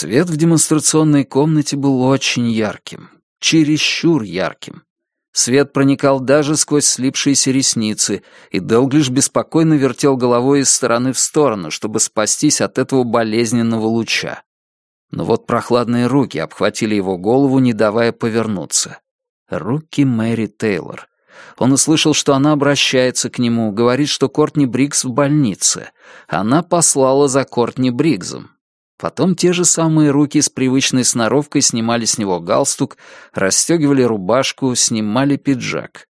Свет в демонстрационной комнате был очень ярким, чересчур ярким. Свет проникал даже сквозь слипшиеся ресницы, и Делглиш беспокойно вертел головой из стороны в сторону, чтобы спастись от этого болезненного луча. Но вот прохладные руки обхватили его голову, не давая повернуться. Руки Мэри Тейлор. Он услышал, что она обращается к нему, говорит, что Кортни Бриггс в больнице. Она послала за Кортни Бриггсом. Потом те же самые руки с привычной сноровкой снимали с него галстук, расстегивали рубашку, снимали пиджак.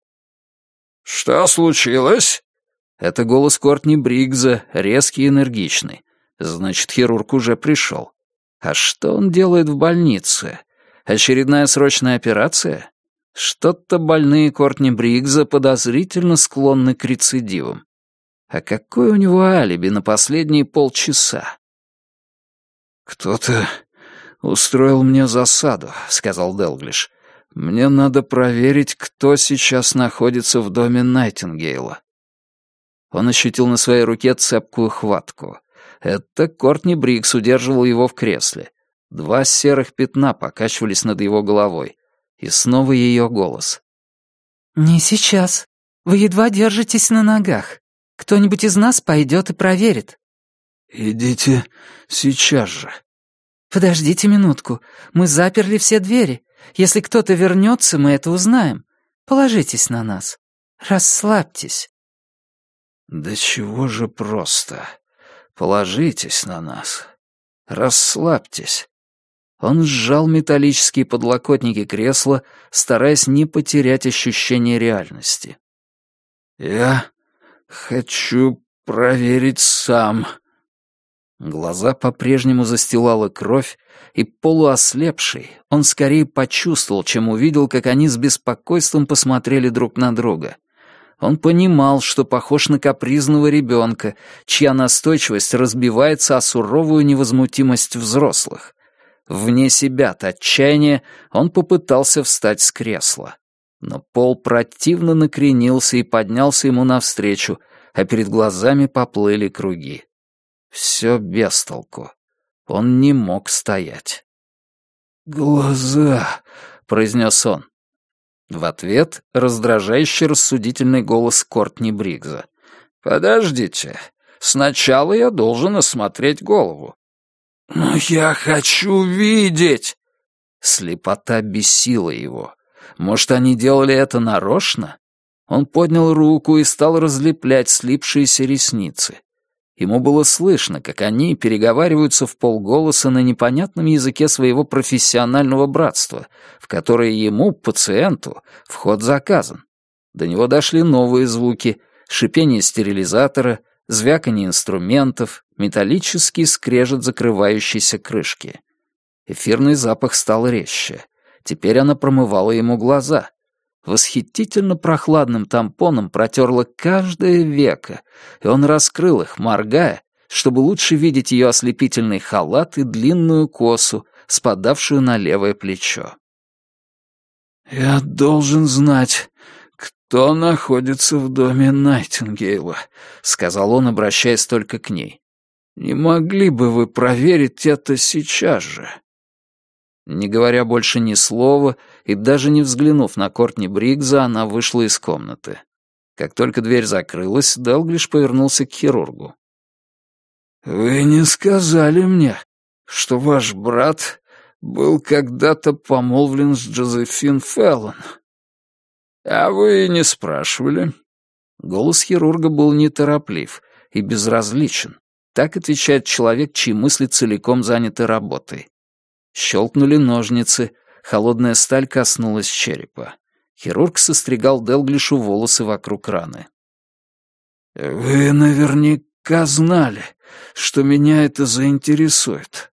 «Что случилось?» Это голос Кортни Бригза, резкий и энергичный. Значит, хирург уже пришел. А что он делает в больнице? Очередная срочная операция? Что-то больные Кортни Бригза подозрительно склонны к рецидивам. А какое у него алиби на последние полчаса? «Кто-то устроил мне засаду», — сказал Делглиш. «Мне надо проверить, кто сейчас находится в доме Найтингейла». Он ощутил на своей руке цепкую хватку. Это Кортни Брикс удерживал его в кресле. Два серых пятна покачивались над его головой. И снова ее голос. «Не сейчас. Вы едва держитесь на ногах. Кто-нибудь из нас пойдет и проверит». «Идите сейчас же». «Подождите минутку. Мы заперли все двери. Если кто-то вернется, мы это узнаем. Положитесь на нас. Расслабьтесь». «Да чего же просто. Положитесь на нас. Расслабьтесь». Он сжал металлические подлокотники кресла, стараясь не потерять ощущение реальности. «Я хочу проверить сам», Глаза по-прежнему застилала кровь, и полуослепший, он скорее почувствовал, чем увидел, как они с беспокойством посмотрели друг на друга. Он понимал, что похож на капризного ребенка, чья настойчивость разбивается о суровую невозмутимость взрослых. Вне себя от отчаяния он попытался встать с кресла. Но пол противно накренился и поднялся ему навстречу, а перед глазами поплыли круги. Все без толку. Он не мог стоять. «Глаза!» — произнес он. В ответ раздражающий рассудительный голос Кортни Бригза. «Подождите, сначала я должен осмотреть голову». «Но я хочу видеть!» Слепота бесила его. Может, они делали это нарочно? Он поднял руку и стал разлеплять слипшиеся ресницы. Ему было слышно, как они переговариваются в полголоса на непонятном языке своего профессионального братства, в которое ему, пациенту, вход заказан. До него дошли новые звуки, шипение стерилизатора, звяканье инструментов, металлический скрежет закрывающейся крышки. Эфирный запах стал резче. Теперь она промывала ему глаза восхитительно прохладным тампоном протерла каждое веко, и он раскрыл их, моргая, чтобы лучше видеть ее ослепительный халат и длинную косу, спадавшую на левое плечо. «Я должен знать, кто находится в доме Найтингейла», — сказал он, обращаясь только к ней. «Не могли бы вы проверить это сейчас же?» Не говоря больше ни слова и даже не взглянув на Кортни Бригза, она вышла из комнаты. Как только дверь закрылась, Делглиш повернулся к хирургу. «Вы не сказали мне, что ваш брат был когда-то помолвлен с Джозефин Феллон?» «А вы не спрашивали?» Голос хирурга был нетороплив и безразличен. Так отвечает человек, чьи мысли целиком заняты работой. Щелкнули ножницы, холодная сталь коснулась черепа. Хирург состригал Делглишу волосы вокруг раны. «Вы наверняка знали, что меня это заинтересует».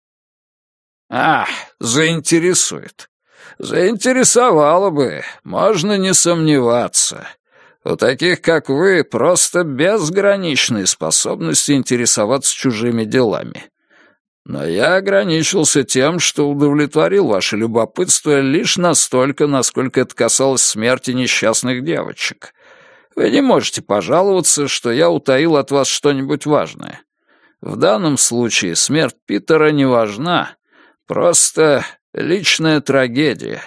«А, заинтересует. Заинтересовало бы, можно не сомневаться. У таких, как вы, просто безграничные способности интересоваться чужими делами. Но я ограничился тем, что удовлетворил ваше любопытство лишь настолько, насколько это касалось смерти несчастных девочек. Вы не можете пожаловаться, что я утаил от вас что-нибудь важное. В данном случае смерть Питера не важна, Просто личная трагедия».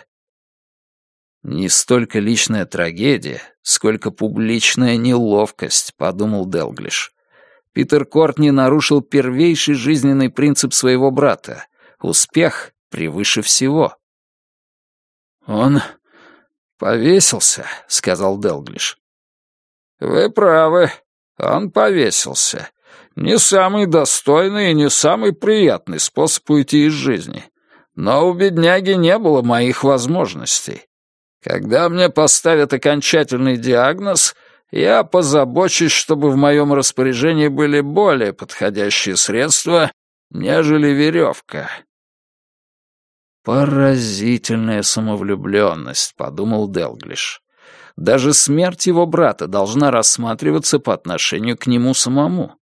«Не столько личная трагедия, сколько публичная неловкость», — подумал Делглиш. Питер Кортни нарушил первейший жизненный принцип своего брата — успех превыше всего. «Он повесился», — сказал Делглиш. «Вы правы, он повесился. Не самый достойный и не самый приятный способ уйти из жизни. Но у бедняги не было моих возможностей. Когда мне поставят окончательный диагноз, я позабочусь, чтобы в моем распоряжении были более подходящие средства, нежели веревка. «Поразительная самовлюбленность», — подумал Делглиш. «Даже смерть его брата должна рассматриваться по отношению к нему самому.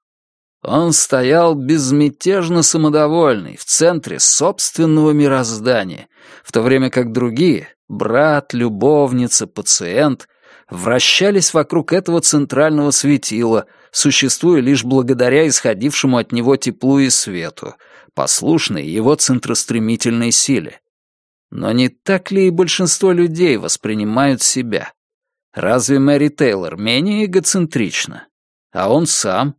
Он стоял безмятежно самодовольный, в центре собственного мироздания, в то время как другие — брат, любовница, пациент — вращались вокруг этого центрального светила, существуя лишь благодаря исходившему от него теплу и свету, послушной его центростремительной силе. Но не так ли и большинство людей воспринимают себя? Разве Мэри Тейлор менее эгоцентрична? А он сам?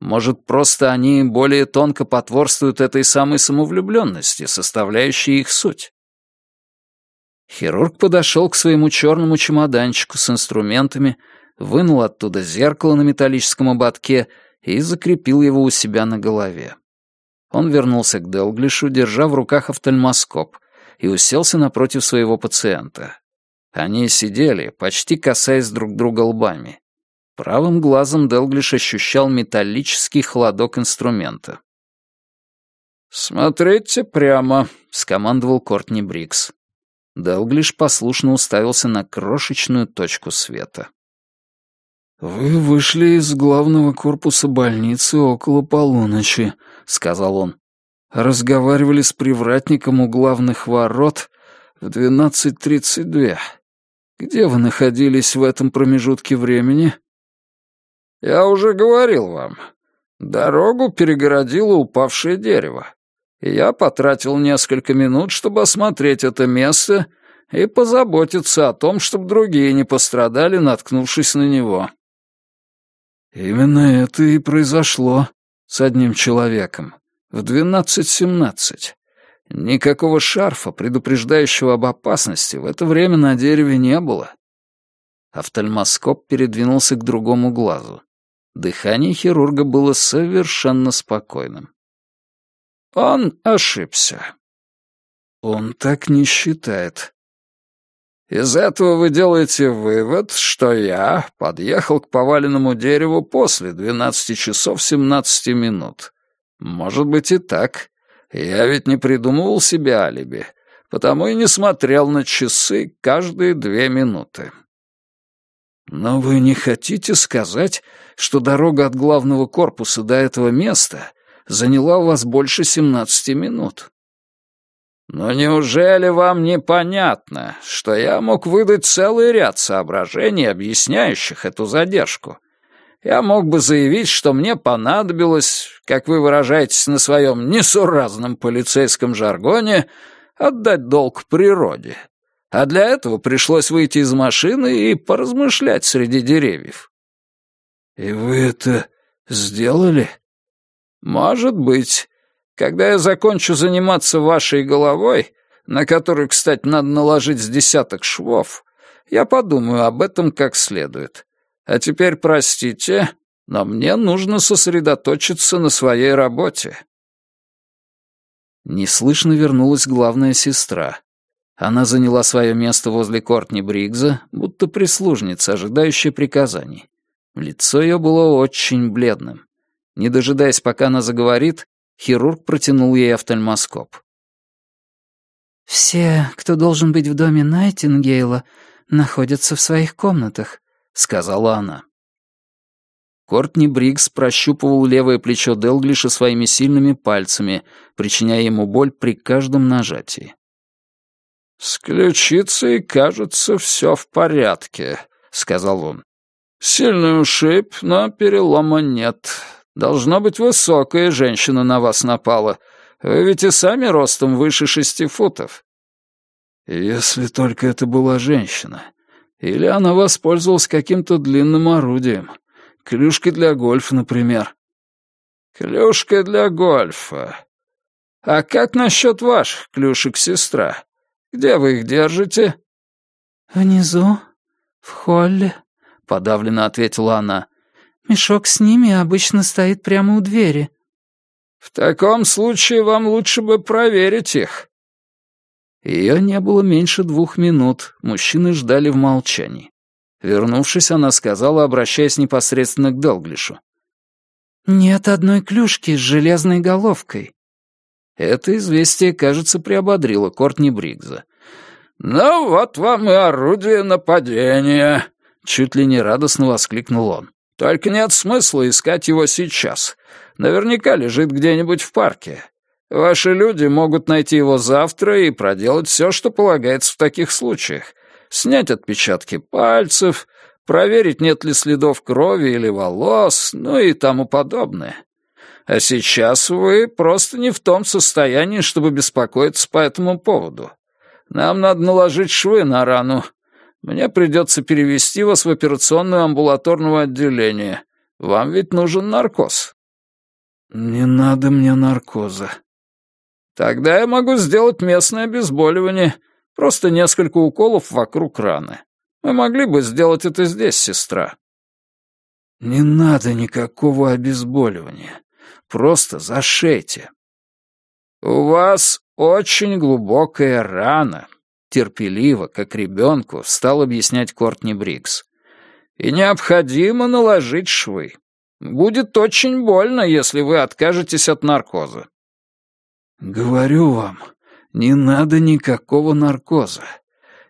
Может, просто они более тонко потворствуют этой самой самовлюбленности, составляющей их суть? Хирург подошел к своему черному чемоданчику с инструментами, вынул оттуда зеркало на металлическом ободке и закрепил его у себя на голове. Он вернулся к Делглишу, держа в руках офтальмоскоп, и уселся напротив своего пациента. Они сидели, почти касаясь друг друга лбами. Правым глазом Делглиш ощущал металлический холодок инструмента. «Смотрите прямо», — скомандовал Кортни Брикс. Делглиш послушно уставился на крошечную точку света. «Вы вышли из главного корпуса больницы около полуночи», — сказал он. «Разговаривали с привратником у главных ворот в двенадцать тридцать две. Где вы находились в этом промежутке времени?» «Я уже говорил вам. Дорогу перегородило упавшее дерево. Я потратил несколько минут, чтобы осмотреть это место и позаботиться о том, чтобы другие не пострадали, наткнувшись на него». «Именно это и произошло с одним человеком в двенадцать-семнадцать. Никакого шарфа, предупреждающего об опасности, в это время на дереве не было». Офтальмоскоп передвинулся к другому глазу. Дыхание хирурга было совершенно спокойным. Он ошибся. Он так не считает. Из этого вы делаете вывод, что я подъехал к поваленному дереву после 12 часов 17 минут. Может быть и так. Я ведь не придумывал себе алиби, потому и не смотрел на часы каждые две минуты. Но вы не хотите сказать, что дорога от главного корпуса до этого места заняла у вас больше 17 минут? Но неужели вам непонятно, что я мог выдать целый ряд соображений, объясняющих эту задержку? Я мог бы заявить, что мне понадобилось, как вы выражаетесь на своем несуразном полицейском жаргоне, отдать долг природе, а для этого пришлось выйти из машины и поразмышлять среди деревьев. «И вы это сделали?» «Может быть. Когда я закончу заниматься вашей головой, на которую, кстати, надо наложить с десяток швов, я подумаю об этом как следует. А теперь простите, но мне нужно сосредоточиться на своей работе». Неслышно вернулась главная сестра. Она заняла свое место возле Кортни Бригза, будто прислужница, ожидающая приказаний. Лицо ее было очень бледным. Не дожидаясь, пока она заговорит, хирург протянул ей офтальмоскоп. «Все, кто должен быть в доме Найтингейла, находятся в своих комнатах», — сказала она. Кортни Бригс прощупывал левое плечо Делглиша своими сильными пальцами, причиняя ему боль при каждом нажатии. «С ключицей, кажется, все в порядке», — сказал он. «Сильный ушиб, но перелома нет. Должно быть, высокая женщина на вас напала. Вы ведь и сами ростом выше шести футов». «Если только это была женщина. Или она воспользовалась каким-то длинным орудием. Клюшкой для гольфа, например». «Клюшка для гольфа. А как насчет ваших клюшек, сестра? Где вы их держите?» «Внизу, в холле», — подавленно ответила она. «Мешок с ними обычно стоит прямо у двери». «В таком случае вам лучше бы проверить их». Ее не было меньше двух минут, мужчины ждали в молчании. Вернувшись, она сказала, обращаясь непосредственно к Делглишу. «Нет одной клюшки с железной головкой». Это известие, кажется, приободрило Кортни Бригза. «Ну вот вам и орудие нападения», — чуть ли не радостно воскликнул он. «Только нет смысла искать его сейчас. Наверняка лежит где-нибудь в парке. Ваши люди могут найти его завтра и проделать все, что полагается в таких случаях. Снять отпечатки пальцев, проверить, нет ли следов крови или волос, ну и тому подобное. А сейчас вы просто не в том состоянии, чтобы беспокоиться по этому поводу. Нам надо наложить швы на рану. Мне придется перевести вас в операционное амбулаторное отделение. Вам ведь нужен наркоз». «Не надо мне наркоза». «Тогда я могу сделать местное обезболивание. Просто несколько уколов вокруг раны. Мы могли бы сделать это здесь, сестра». «Не надо никакого обезболивания. Просто зашейте». «У вас очень глубокая рана», — терпеливо, как ребенку, стал объяснять Кортни Брикс. «И необходимо наложить швы. Будет очень больно, если вы откажетесь от наркоза». «Говорю вам, не надо никакого наркоза.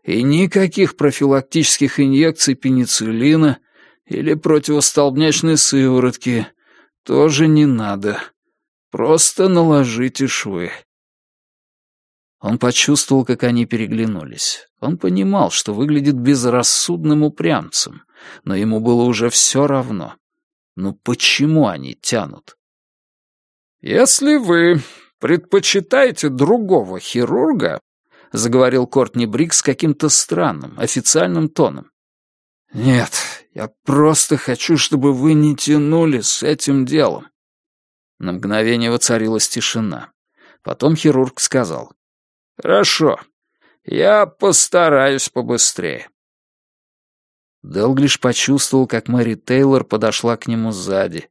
И никаких профилактических инъекций пенициллина или противостолбнячной сыворотки тоже не надо. Просто наложите швы. Он почувствовал, как они переглянулись. Он понимал, что выглядит безрассудным упрямцем, но ему было уже все равно. Ну почему они тянут? «Если вы предпочитаете другого хирурга», — заговорил Кортни Брикс каким-то странным, официальным тоном. «Нет, я просто хочу, чтобы вы не тянули с этим делом». На мгновение воцарилась тишина. Потом хирург сказал. «Хорошо. Я постараюсь побыстрее». Делглиш почувствовал, как Мэри Тейлор подошла к нему сзади.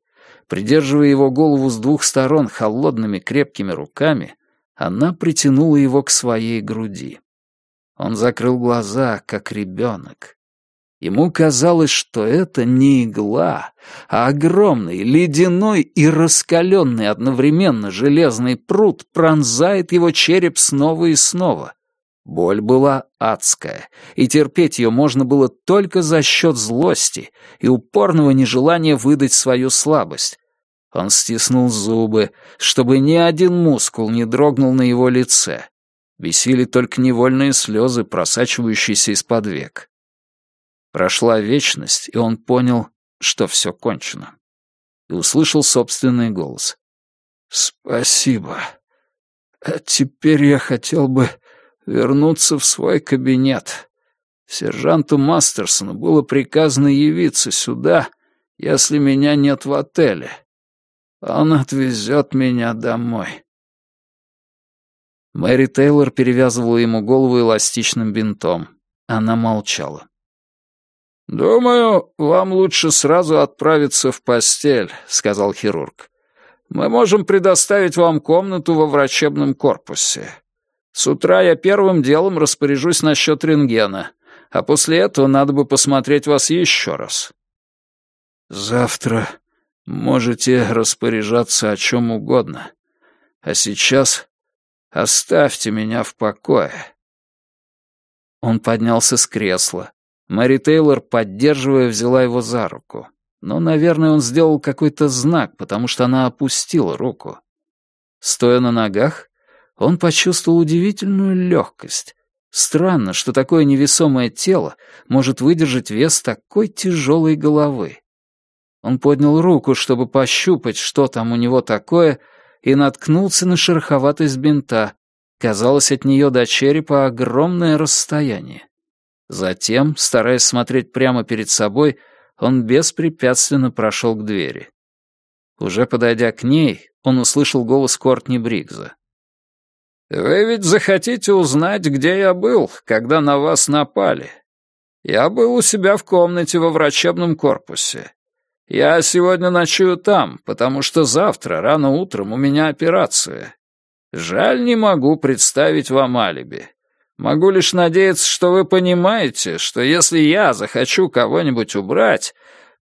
Придерживая его голову с двух сторон холодными крепкими руками, она притянула его к своей груди. Он закрыл глаза, как ребенок. Ему казалось, что это не игла, а огромный, ледяной и раскаленный одновременно железный пруд пронзает его череп снова и снова. Боль была адская, и терпеть ее можно было только за счет злости и упорного нежелания выдать свою слабость. Он стиснул зубы, чтобы ни один мускул не дрогнул на его лице. Бесили только невольные слезы, просачивающиеся из-под век. Прошла вечность, и он понял, что все кончено. И услышал собственный голос. «Спасибо. А теперь я хотел бы вернуться в свой кабинет. Сержанту Мастерсону было приказано явиться сюда, если меня нет в отеле. Он отвезет меня домой». Мэри Тейлор перевязывала ему голову эластичным бинтом. Она молчала. «Думаю, вам лучше сразу отправиться в постель», — сказал хирург. «Мы можем предоставить вам комнату во врачебном корпусе. С утра я первым делом распоряжусь насчет рентгена, а после этого надо бы посмотреть вас еще раз». «Завтра можете распоряжаться о чем угодно, а сейчас оставьте меня в покое». Он поднялся с кресла. Мэри Тейлор, поддерживая, взяла его за руку. Но, наверное, он сделал какой-то знак, потому что она опустила руку. Стоя на ногах, он почувствовал удивительную легкость. Странно, что такое невесомое тело может выдержать вес такой тяжелой головы. Он поднял руку, чтобы пощупать, что там у него такое, и наткнулся на шероховатость бинта. Казалось, от нее до черепа огромное расстояние. Затем, стараясь смотреть прямо перед собой, он беспрепятственно прошел к двери. Уже подойдя к ней, он услышал голос Кортни Бригза. «Вы ведь захотите узнать, где я был, когда на вас напали. Я был у себя в комнате во врачебном корпусе. Я сегодня ночую там, потому что завтра, рано утром, у меня операция. Жаль, не могу представить вам алиби. Могу лишь надеяться, что вы понимаете, что если я захочу кого-нибудь убрать,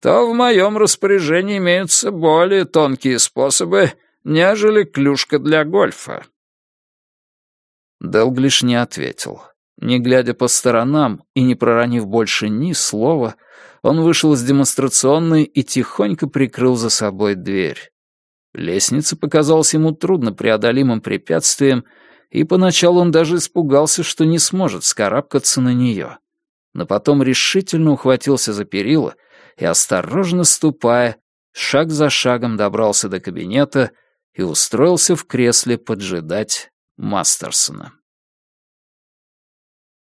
то в моем распоряжении имеются более тонкие способы, нежели клюшка для гольфа». Делглиш не ответил. Не глядя по сторонам и не проронив больше ни слова, он вышел из демонстрационной и тихонько прикрыл за собой дверь. Лестница показалась ему труднопреодолимым препятствием, и поначалу он даже испугался, что не сможет скарабкаться на нее. Но потом решительно ухватился за перила и, осторожно ступая, шаг за шагом добрался до кабинета и устроился в кресле поджидать Мастерсона.